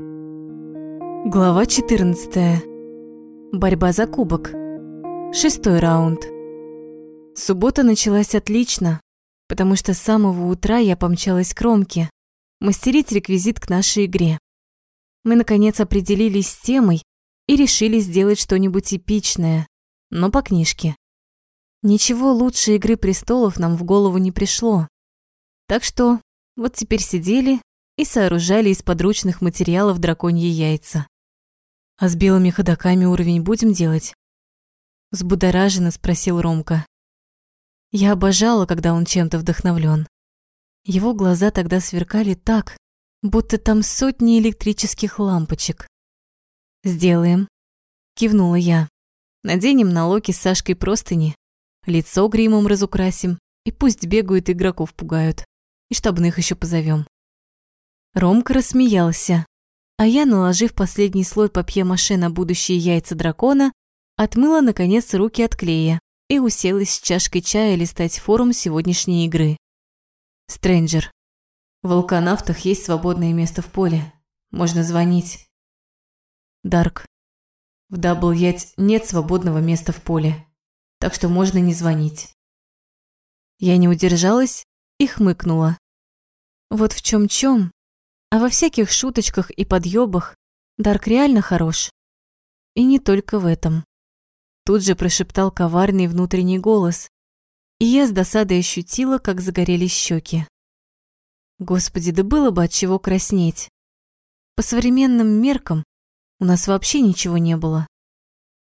Глава 14. Борьба за кубок. Шестой раунд. Суббота началась отлично, потому что с самого утра я помчалась к Ромке, мастерить реквизит к нашей игре. Мы, наконец, определились с темой и решили сделать что-нибудь эпичное, но по книжке. Ничего лучше «Игры престолов» нам в голову не пришло. Так что вот теперь сидели и сооружали из подручных материалов драконьи яйца. «А с белыми ходоками уровень будем делать?» Взбудораженно спросил Ромка. Я обожала, когда он чем-то вдохновлен. Его глаза тогда сверкали так, будто там сотни электрических лампочек. «Сделаем», — кивнула я. «Наденем на Локи с Сашкой простыни, лицо гримом разукрасим, и пусть бегают игроков пугают, и штабных еще позовем. Ромка рассмеялся, а я, наложив последний слой папье-маше на будущие яйца дракона, отмыла, наконец, руки от клея и уселась с чашкой чая листать форум сегодняшней игры. Стрэнджер. В волконавтах есть свободное место в поле. Можно звонить. Дарк. В Дабл Ять нет свободного места в поле, так что можно не звонить. Я не удержалась и хмыкнула. Вот в чем чем а во всяких шуточках и подъебах Дарк реально хорош. И не только в этом. Тут же прошептал коварный внутренний голос, и я с досадой ощутила, как загорелись щеки. Господи, да было бы от чего краснеть. По современным меркам у нас вообще ничего не было.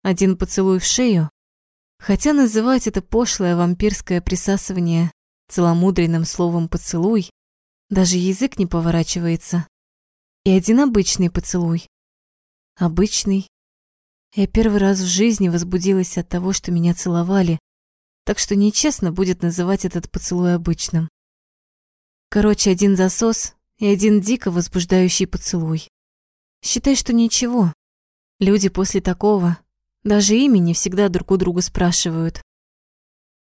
Один поцелуй в шею, хотя называть это пошлое вампирское присасывание целомудренным словом «поцелуй» Даже язык не поворачивается. И один обычный поцелуй. Обычный. Я первый раз в жизни возбудилась от того, что меня целовали, так что нечестно будет называть этот поцелуй обычным. Короче, один засос и один дико возбуждающий поцелуй. Считай, что ничего. Люди после такого даже имени всегда друг у друга спрашивают.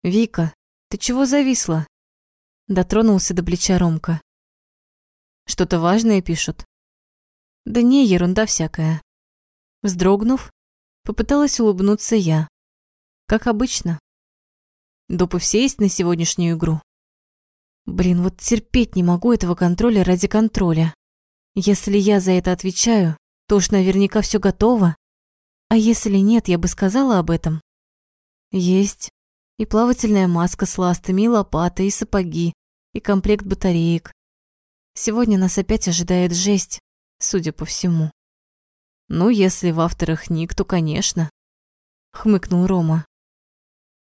«Вика, ты чего зависла?» Дотронулся до плеча Ромка. Что-то важное пишут? Да не, ерунда всякая. Вздрогнув, попыталась улыбнуться я. Как обычно. Допы все есть на сегодняшнюю игру? Блин, вот терпеть не могу этого контроля ради контроля. Если я за это отвечаю, то уж наверняка все готово. А если нет, я бы сказала об этом. Есть. И плавательная маска с ластами, и лопата, и сапоги, и комплект батареек, Сегодня нас опять ожидает жесть, судя по всему. Ну, если в авторах ник, то, конечно. Хмыкнул Рома.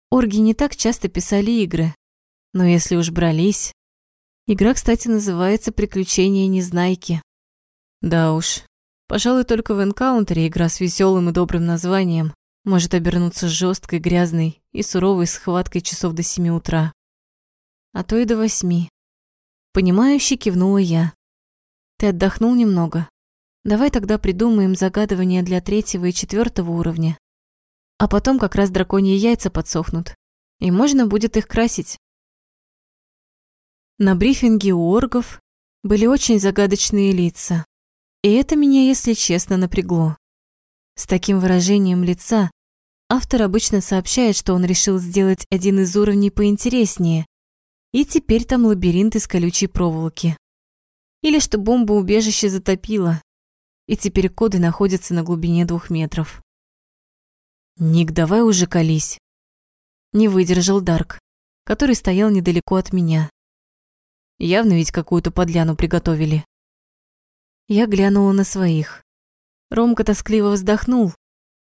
Орги не так часто писали игры, но если уж брались... Игра, кстати, называется «Приключения Незнайки». Да уж, пожалуй, только в энкаунтере игра с веселым и добрым названием может обернуться жесткой, грязной и суровой схваткой часов до семи утра. А то и до восьми. Понимающе кивнула я. Ты отдохнул немного? Давай тогда придумаем загадывание для третьего и четвертого уровня. А потом как раз драконьи яйца подсохнут, и можно будет их красить. На брифинге у оргов были очень загадочные лица, и это меня, если честно, напрягло. С таким выражением лица автор обычно сообщает, что он решил сделать один из уровней поинтереснее, и теперь там лабиринт из колючей проволоки. Или что бомба-убежище затопило, и теперь коды находятся на глубине двух метров. «Ник, давай уже колись!» Не выдержал Дарк, который стоял недалеко от меня. Явно ведь какую-то подляну приготовили. Я глянула на своих. Ромка тоскливо вздохнул,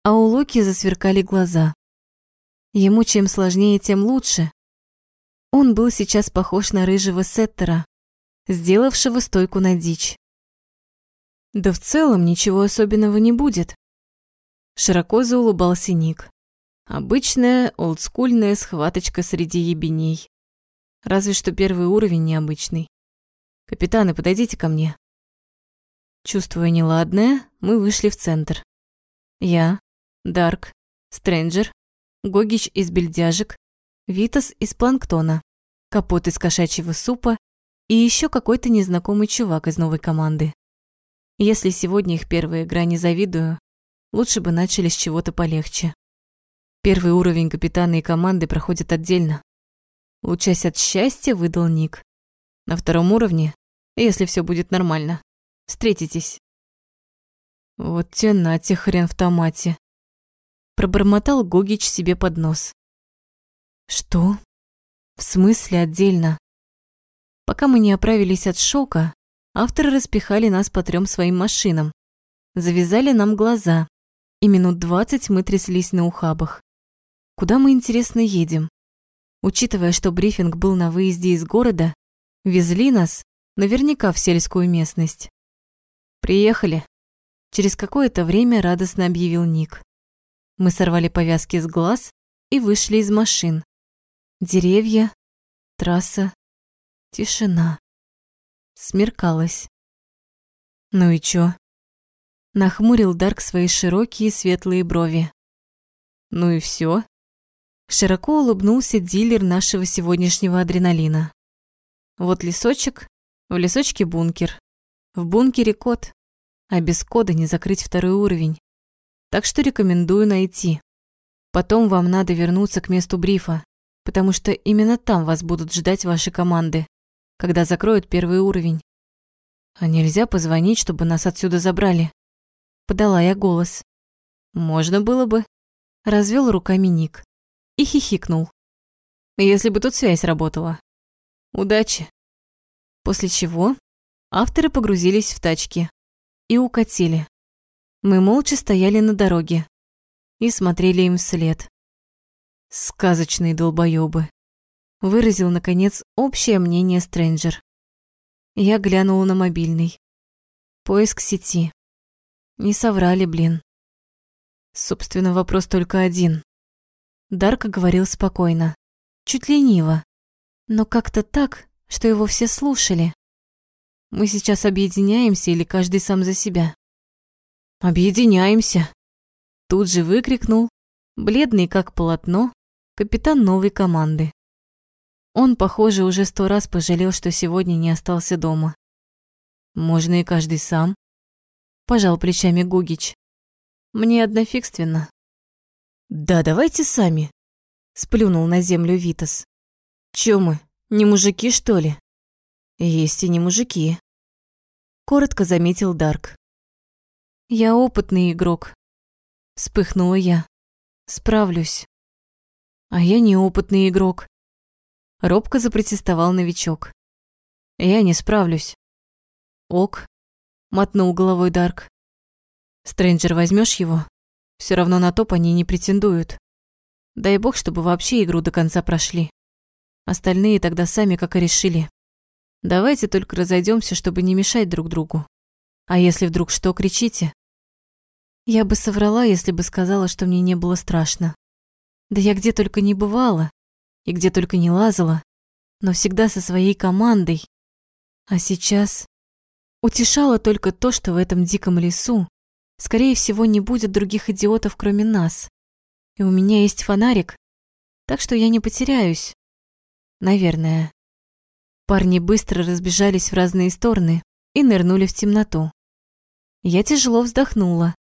а у Локи засверкали глаза. Ему чем сложнее, тем лучше, он был сейчас похож на рыжего сеттера, сделавшего стойку на дичь. Да в целом ничего особенного не будет. Широко заулыбался Ник. Обычная олдскульная схваточка среди ебеней. Разве что первый уровень необычный. Капитаны, подойдите ко мне. Чувствуя неладное, мы вышли в центр. Я, Дарк, Стрэнджер, Гогич из бельдяжек, Витас из планктона, капот из кошачьего супа и еще какой-то незнакомый чувак из новой команды. Если сегодня их первая игра не завидую, лучше бы начали с чего-то полегче. Первый уровень капитана и команды проходит отдельно. Лучась от счастья, выдал Ник. На втором уровне, если все будет нормально, встретитесь. Вот те на те хрен в томате. Пробормотал Гогич себе под нос. Что? В смысле отдельно? Пока мы не оправились от шока, авторы распихали нас по трем своим машинам, завязали нам глаза, и минут двадцать мы тряслись на ухабах. Куда мы, интересно, едем? Учитывая, что брифинг был на выезде из города, везли нас наверняка в сельскую местность. Приехали. Через какое-то время радостно объявил Ник. Мы сорвали повязки с глаз и вышли из машин. Деревья, трасса, тишина. Смеркалось. Ну и чё? Нахмурил Дарк свои широкие светлые брови. Ну и всё. Широко улыбнулся дилер нашего сегодняшнего адреналина. Вот лесочек, в лесочке бункер. В бункере код, а без кода не закрыть второй уровень. Так что рекомендую найти. Потом вам надо вернуться к месту брифа, потому что именно там вас будут ждать ваши команды, когда закроют первый уровень. А нельзя позвонить, чтобы нас отсюда забрали. Подала я голос. Можно было бы. Развел руками Ник и хихикнул. Если бы тут связь работала. Удачи. После чего авторы погрузились в тачки и укатили. Мы молча стояли на дороге и смотрели им вслед. Сказочные долбоёбы. Выразил, наконец, общее мнение Стрэнджер. Я глянула на мобильный. Поиск сети. Не соврали, блин. Собственно, вопрос только один. Дарк говорил спокойно, чуть лениво, но как-то так, что его все слушали. Мы сейчас объединяемся или каждый сам за себя? Объединяемся. Тут же выкрикнул, бледный как полотно, капитан новой команды. Он, похоже, уже сто раз пожалел, что сегодня не остался дома. Можно и каждый сам. Пожал плечами Гугич. Мне однофигственно. «Да давайте сами», — сплюнул на землю Витас. «Чё мы, не мужики, что ли?» «Есть и не мужики», — коротко заметил Дарк. «Я опытный игрок», — вспыхнула я. «Справлюсь». «А я неопытный игрок», — робко запротестовал новичок. «Я не справлюсь». «Ок», — мотнул головой Дарк. «Стрэнджер, возьмешь его?» Все равно на топ они не претендуют. Дай бог, чтобы вообще игру до конца прошли. Остальные тогда сами как и решили. Давайте только разойдемся, чтобы не мешать друг другу. А если вдруг что, кричите. Я бы соврала, если бы сказала, что мне не было страшно. Да я где только не бывала, и где только не лазала, но всегда со своей командой. А сейчас утешало только то, что в этом диком лесу Скорее всего, не будет других идиотов, кроме нас. И у меня есть фонарик, так что я не потеряюсь. Наверное. Парни быстро разбежались в разные стороны и нырнули в темноту. Я тяжело вздохнула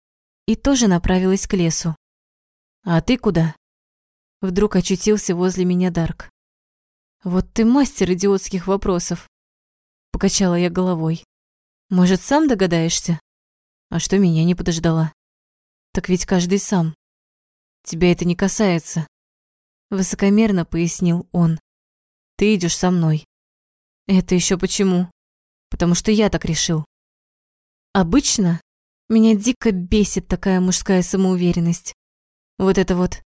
и тоже направилась к лесу. «А ты куда?» Вдруг очутился возле меня Дарк. «Вот ты мастер идиотских вопросов», — покачала я головой. «Может, сам догадаешься?» А что меня не подождала? Так ведь каждый сам. Тебя это не касается. Высокомерно пояснил он. Ты идешь со мной. Это еще почему? Потому что я так решил. Обычно меня дико бесит такая мужская самоуверенность. Вот это вот.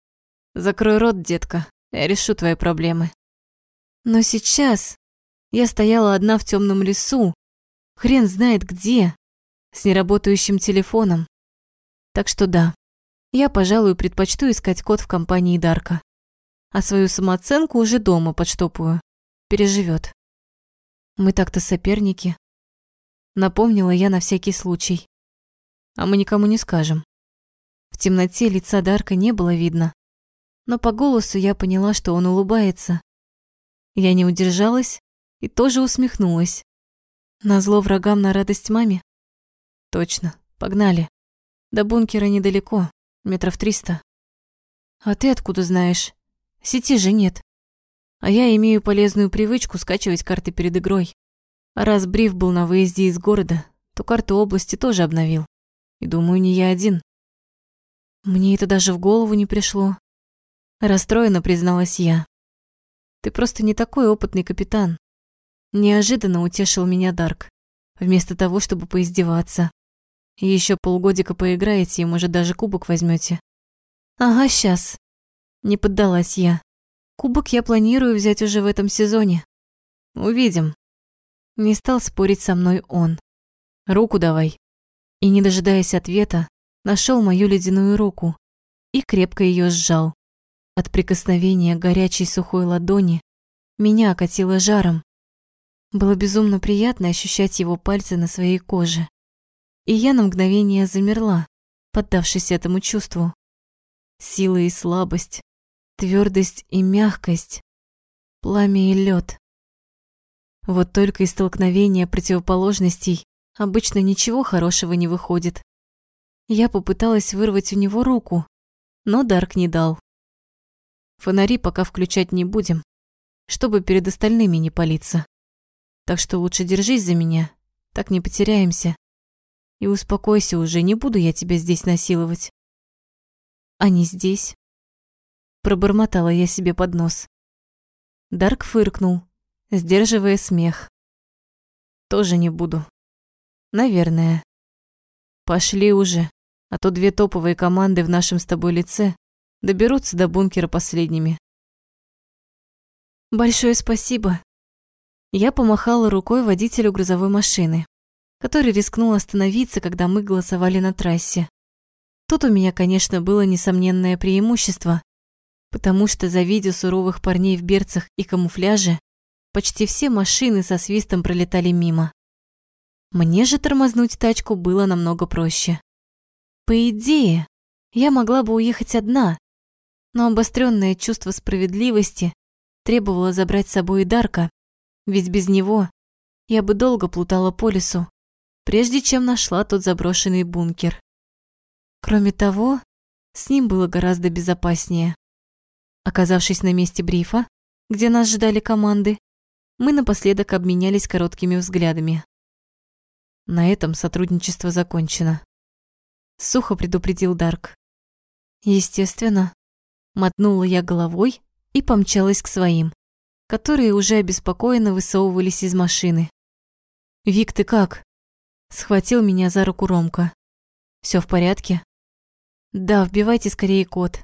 Закрой рот, детка, я решу твои проблемы. Но сейчас я стояла одна в темном лесу, хрен знает где, с неработающим телефоном. Так что да, я, пожалуй, предпочту искать код в компании Дарка. А свою самооценку уже дома подштопаю. Переживет. Мы так-то соперники. Напомнила я на всякий случай. А мы никому не скажем. В темноте лица Дарка не было видно, но по голосу я поняла, что он улыбается. Я не удержалась и тоже усмехнулась. Назло врагам на радость маме. Точно, погнали. До бункера недалеко, метров триста. А ты откуда знаешь? Сети же нет. А я имею полезную привычку скачивать карты перед игрой. А раз Бриф был на выезде из города, то карту области тоже обновил. И думаю, не я один. Мне это даже в голову не пришло. Расстроенно призналась я. Ты просто не такой опытный капитан. Неожиданно утешил меня Дарк. Вместо того, чтобы поиздеваться. Еще полгодика поиграете и, может, даже кубок возьмете. Ага, сейчас. Не поддалась я. Кубок я планирую взять уже в этом сезоне. Увидим. Не стал спорить со мной он. Руку давай. И, не дожидаясь ответа, нашел мою ледяную руку и крепко ее сжал. От прикосновения горячей сухой ладони меня окатило жаром. Было безумно приятно ощущать его пальцы на своей коже. И я на мгновение замерла, поддавшись этому чувству. Сила и слабость, твердость и мягкость, пламя и лед. Вот только из столкновения противоположностей обычно ничего хорошего не выходит. Я попыталась вырвать у него руку, но Дарк не дал. Фонари пока включать не будем, чтобы перед остальными не палиться. Так что лучше держись за меня, так не потеряемся. И успокойся уже, не буду я тебя здесь насиловать. А не здесь. Пробормотала я себе под нос. Дарк фыркнул, сдерживая смех. Тоже не буду. Наверное. Пошли уже, а то две топовые команды в нашем с тобой лице доберутся до бункера последними. Большое спасибо. Я помахала рукой водителю грузовой машины, который рискнул остановиться, когда мы голосовали на трассе. Тут у меня, конечно, было несомненное преимущество, потому что, завидя суровых парней в берцах и камуфляже, почти все машины со свистом пролетали мимо. Мне же тормознуть тачку было намного проще. По идее, я могла бы уехать одна, но обостренное чувство справедливости требовало забрать с собой и Дарка, ведь без него я бы долго плутала по лесу, прежде чем нашла тот заброшенный бункер. Кроме того, с ним было гораздо безопаснее. Оказавшись на месте брифа, где нас ждали команды, мы напоследок обменялись короткими взглядами. На этом сотрудничество закончено. Сухо предупредил Дарк. Естественно, мотнула я головой и помчалась к своим, которые уже обеспокоенно высовывались из машины. «Вик, ты как?» Схватил меня за руку Ромка. Все в порядке?» «Да, вбивайте скорее код».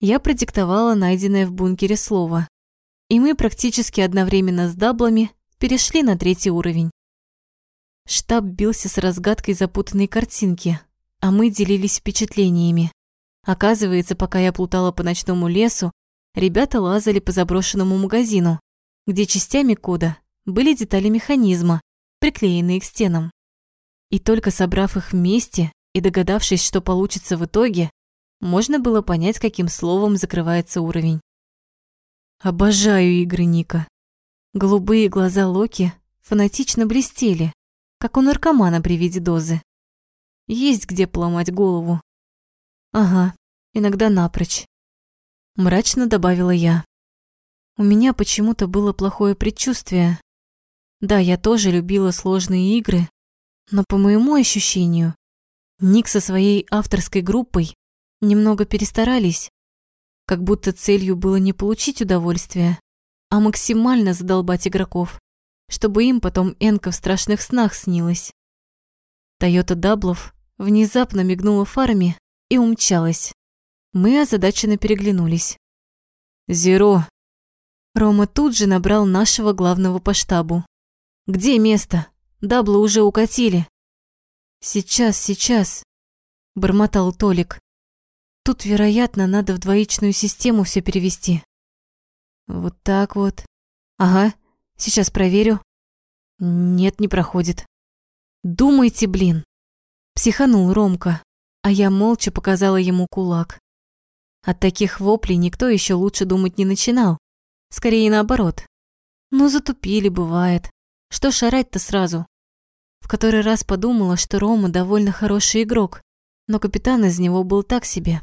Я продиктовала найденное в бункере слово, и мы практически одновременно с даблами перешли на третий уровень. Штаб бился с разгадкой запутанной картинки, а мы делились впечатлениями. Оказывается, пока я плутала по ночному лесу, ребята лазали по заброшенному магазину, где частями кода были детали механизма, приклеенные к стенам. И только собрав их вместе и догадавшись, что получится в итоге, можно было понять, каким словом закрывается уровень. Обожаю игры Ника. Голубые глаза Локи фанатично блестели, как у наркомана при виде дозы. Есть где поломать голову. Ага, иногда напрочь. Мрачно добавила я. У меня почему-то было плохое предчувствие. Да, я тоже любила сложные игры, но по моему ощущению, Ник со своей авторской группой немного перестарались, как будто целью было не получить удовольствие, а максимально задолбать игроков чтобы им потом Энка в страшных снах снилась. Тойота Даблов внезапно мигнула фарами и умчалась. Мы озадаченно переглянулись. «Зеро!» Рома тут же набрал нашего главного по штабу. «Где место? Дабло уже укатили». «Сейчас, сейчас», – бормотал Толик. «Тут, вероятно, надо в двоичную систему все перевести». «Вот так вот. Ага, Сейчас проверю. Нет, не проходит. Думайте, блин. Психанул Ромка, а я молча показала ему кулак. От таких воплей никто еще лучше думать не начинал. Скорее наоборот. Ну, затупили, бывает. Что шарать-то сразу? В который раз подумала, что Рома довольно хороший игрок, но капитан из него был так себе.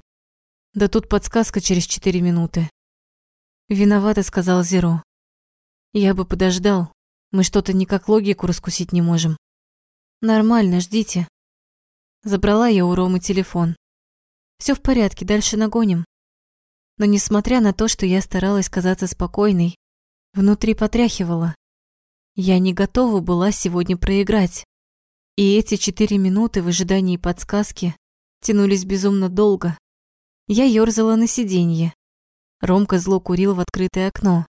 Да тут подсказка через четыре минуты. Виновато сказал Зеро. Я бы подождал. Мы что-то никак логику раскусить не можем. Нормально, ждите. Забрала я у Ромы телефон. Все в порядке, дальше нагоним. Но несмотря на то, что я старалась казаться спокойной, внутри потряхивала. Я не готова была сегодня проиграть. И эти четыре минуты в ожидании подсказки тянулись безумно долго. Я ёрзала на сиденье. Ромка зло курил в открытое окно.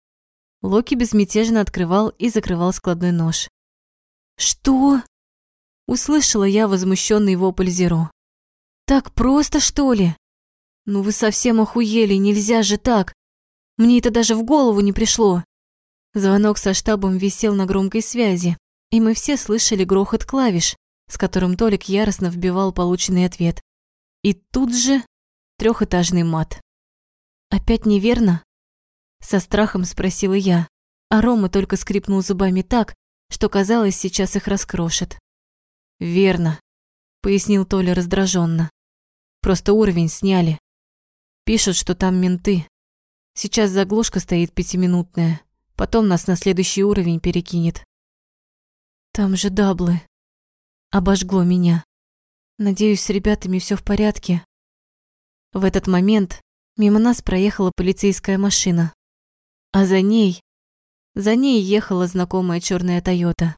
Локи безмятежно открывал и закрывал складной нож. «Что?» Услышала я возмущенный вопль Зеро. «Так просто, что ли? Ну вы совсем охуели, нельзя же так! Мне это даже в голову не пришло!» Звонок со штабом висел на громкой связи, и мы все слышали грохот клавиш, с которым Толик яростно вбивал полученный ответ. И тут же трехэтажный мат. «Опять неверно?» Со страхом спросила я, а Рома только скрипнул зубами так, что казалось, сейчас их раскрошит. «Верно», — пояснил Толя раздраженно. «Просто уровень сняли. Пишут, что там менты. Сейчас заглушка стоит пятиминутная, потом нас на следующий уровень перекинет». «Там же даблы». Обожгло меня. Надеюсь, с ребятами все в порядке. В этот момент мимо нас проехала полицейская машина, а за ней... За ней ехала знакомая черная Тойота.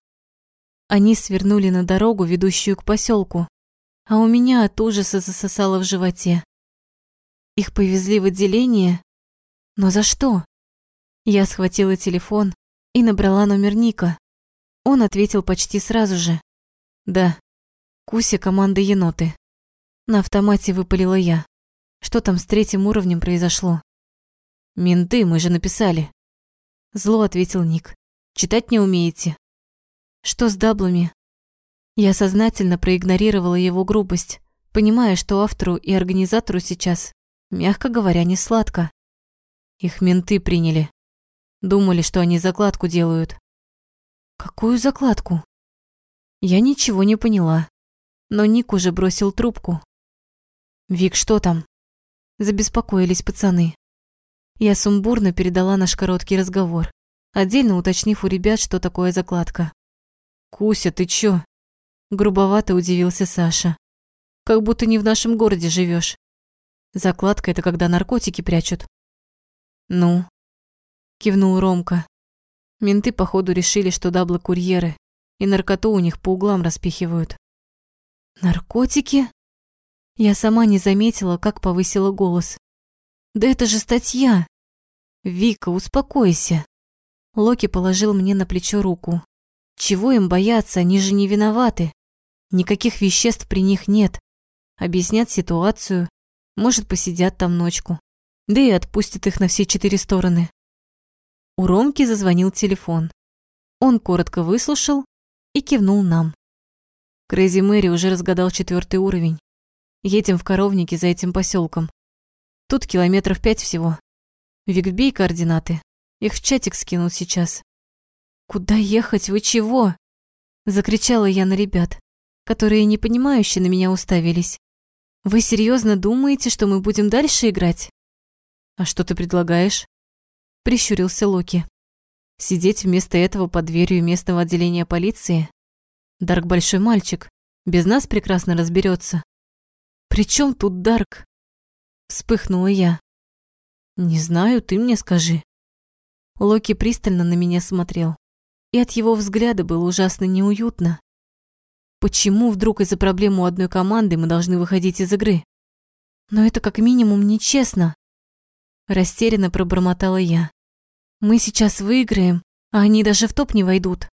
Они свернули на дорогу, ведущую к поселку, а у меня от ужаса засосало в животе. Их повезли в отделение? Но за что? Я схватила телефон и набрала номер Ника. Он ответил почти сразу же. Да, Куся команда еноты. На автомате выпалила я. Что там с третьим уровнем произошло? Менты, мы же написали. Зло ответил Ник. Читать не умеете? Что с даблами? Я сознательно проигнорировала его грубость, понимая, что автору и организатору сейчас, мягко говоря, не сладко. Их менты приняли. Думали, что они закладку делают. Какую закладку? Я ничего не поняла, но Ник уже бросил трубку. «Вик, что там?» Забеспокоились пацаны. Я сумбурно передала наш короткий разговор, отдельно уточнив у ребят, что такое закладка. «Куся, ты чё?» Грубовато удивился Саша. «Как будто не в нашем городе живёшь. Закладка – это когда наркотики прячут». «Ну?» Кивнул Ромка. Менты, походу, решили, что даблы курьеры, и наркоту у них по углам распихивают. «Наркотики?» Я сама не заметила, как повысила голос. «Да это же статья!» «Вика, успокойся!» Локи положил мне на плечо руку. Чего им бояться, они же не виноваты. Никаких веществ при них нет. Объяснят ситуацию, может, посидят там ночку. Да и отпустят их на все четыре стороны. У Ромки зазвонил телефон. Он коротко выслушал и кивнул нам. Крейзи Мэри уже разгадал четвертый уровень. Едем в коровнике за этим поселком. Тут километров пять всего. Вик, вбей координаты. Их в чатик скинут сейчас. «Куда ехать? Вы чего?» Закричала я на ребят, которые непонимающе на меня уставились. «Вы серьезно думаете, что мы будем дальше играть?» «А что ты предлагаешь?» Прищурился Локи. «Сидеть вместо этого под дверью местного отделения полиции? Дарк большой мальчик, без нас прекрасно разберется. «При чем тут Дарк?» Вспыхнула я. «Не знаю, ты мне скажи». Локи пристально на меня смотрел и от его взгляда было ужасно неуютно. Почему вдруг из-за проблемы у одной команды мы должны выходить из игры? Но это как минимум нечестно. Растерянно пробормотала я. Мы сейчас выиграем, а они даже в топ не войдут.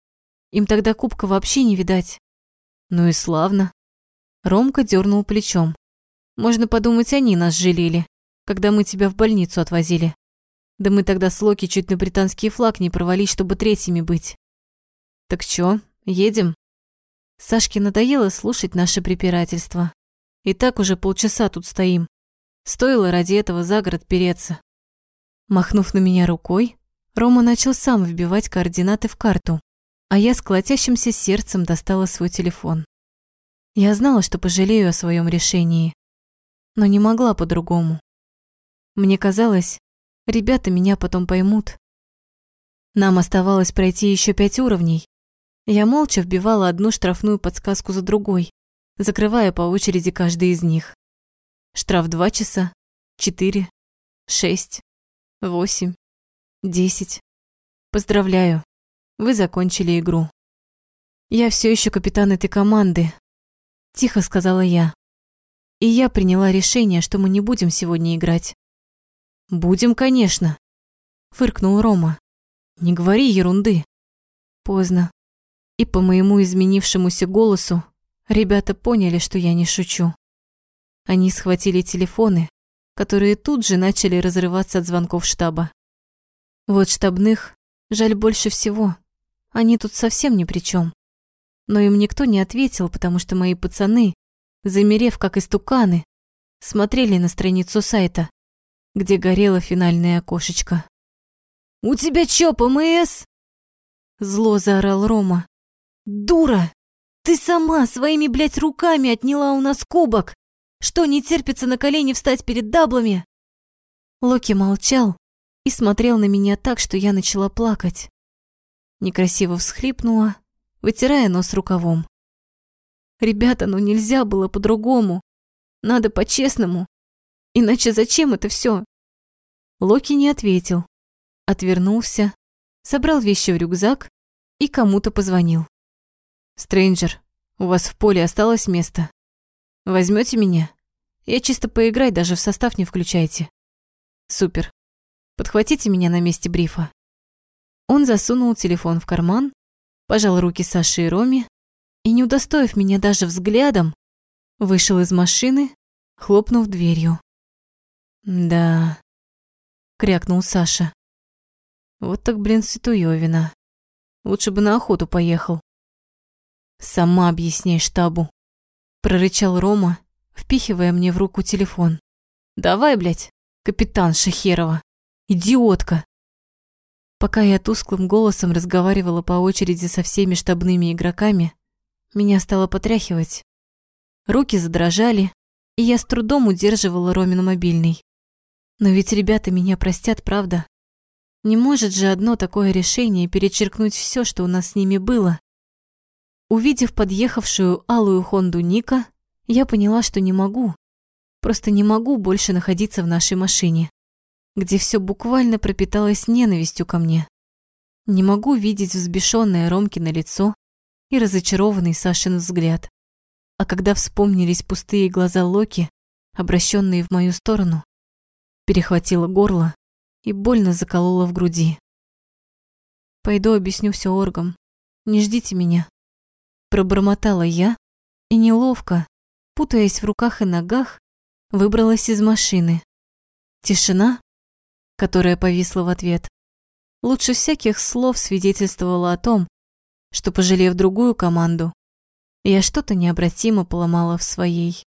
Им тогда кубка вообще не видать. Ну и славно. Ромка дернул плечом. Можно подумать, они нас жалели, когда мы тебя в больницу отвозили. Да мы тогда с Локи чуть на британский флаг не провались, чтобы третьими быть. «Так чё, едем?» Сашке надоело слушать наше препирательство. И так уже полчаса тут стоим. Стоило ради этого за город переться. Махнув на меня рукой, Рома начал сам вбивать координаты в карту. а я с колотящимся сердцем достала свой телефон. Я знала, что пожалею о своем решении, но не могла по-другому. Мне казалось, ребята меня потом поймут. Нам оставалось пройти еще пять уровней. Я молча вбивала одну штрафную подсказку за другой, закрывая по очереди каждый из них. Штраф два часа, четыре, шесть, восемь, десять. Поздравляю, вы закончили игру. Я все еще капитан этой команды, тихо сказала я. И я приняла решение, что мы не будем сегодня играть. Будем, конечно, фыркнул Рома. Не говори ерунды. Поздно. И по моему изменившемуся голосу ребята поняли, что я не шучу. Они схватили телефоны, которые тут же начали разрываться от звонков штаба. Вот штабных жаль больше всего. Они тут совсем ни при чем. Но им никто не ответил, потому что мои пацаны, замерев как истуканы, смотрели на страницу сайта, где горело финальное окошечко. «У тебя чё, ПМС?» Зло заорал Рома. «Дура! Ты сама своими, блядь, руками отняла у нас кубок! Что, не терпится на колени встать перед даблами?» Локи молчал и смотрел на меня так, что я начала плакать. Некрасиво всхлипнула, вытирая нос рукавом. «Ребята, ну нельзя было по-другому. Надо по-честному. Иначе зачем это все? Локи не ответил, отвернулся, собрал вещи в рюкзак и кому-то позвонил. «Стрэнджер, у вас в поле осталось место. Возьмете меня? Я чисто поиграть даже в состав не включайте. Супер. Подхватите меня на месте брифа». Он засунул телефон в карман, пожал руки Саше и Роме и, не удостоив меня даже взглядом, вышел из машины, хлопнув дверью. «Да», — крякнул Саша. «Вот так, блин, Ситуёвина. Лучше бы на охоту поехал. «Сама объясняй штабу», – прорычал Рома, впихивая мне в руку телефон. «Давай, блядь, капитан Шахерова, идиотка!» Пока я тусклым голосом разговаривала по очереди со всеми штабными игроками, меня стало потряхивать. Руки задрожали, и я с трудом удерживала Ромин мобильный. Но ведь ребята меня простят, правда? Не может же одно такое решение перечеркнуть все, что у нас с ними было. Увидев подъехавшую алую Хонду Ника, я поняла, что не могу. Просто не могу больше находиться в нашей машине, где все буквально пропиталось ненавистью ко мне. Не могу видеть взбешенное Ромкино лицо и разочарованный Сашин взгляд. А когда вспомнились пустые глаза Локи, обращенные в мою сторону, перехватило горло и больно заколола в груди. «Пойду объясню все оргам. Не ждите меня». Пробормотала я и неловко, путаясь в руках и ногах, выбралась из машины. Тишина, которая повисла в ответ, лучше всяких слов свидетельствовала о том, что, пожалев другую команду, я что-то необратимо поломала в своей.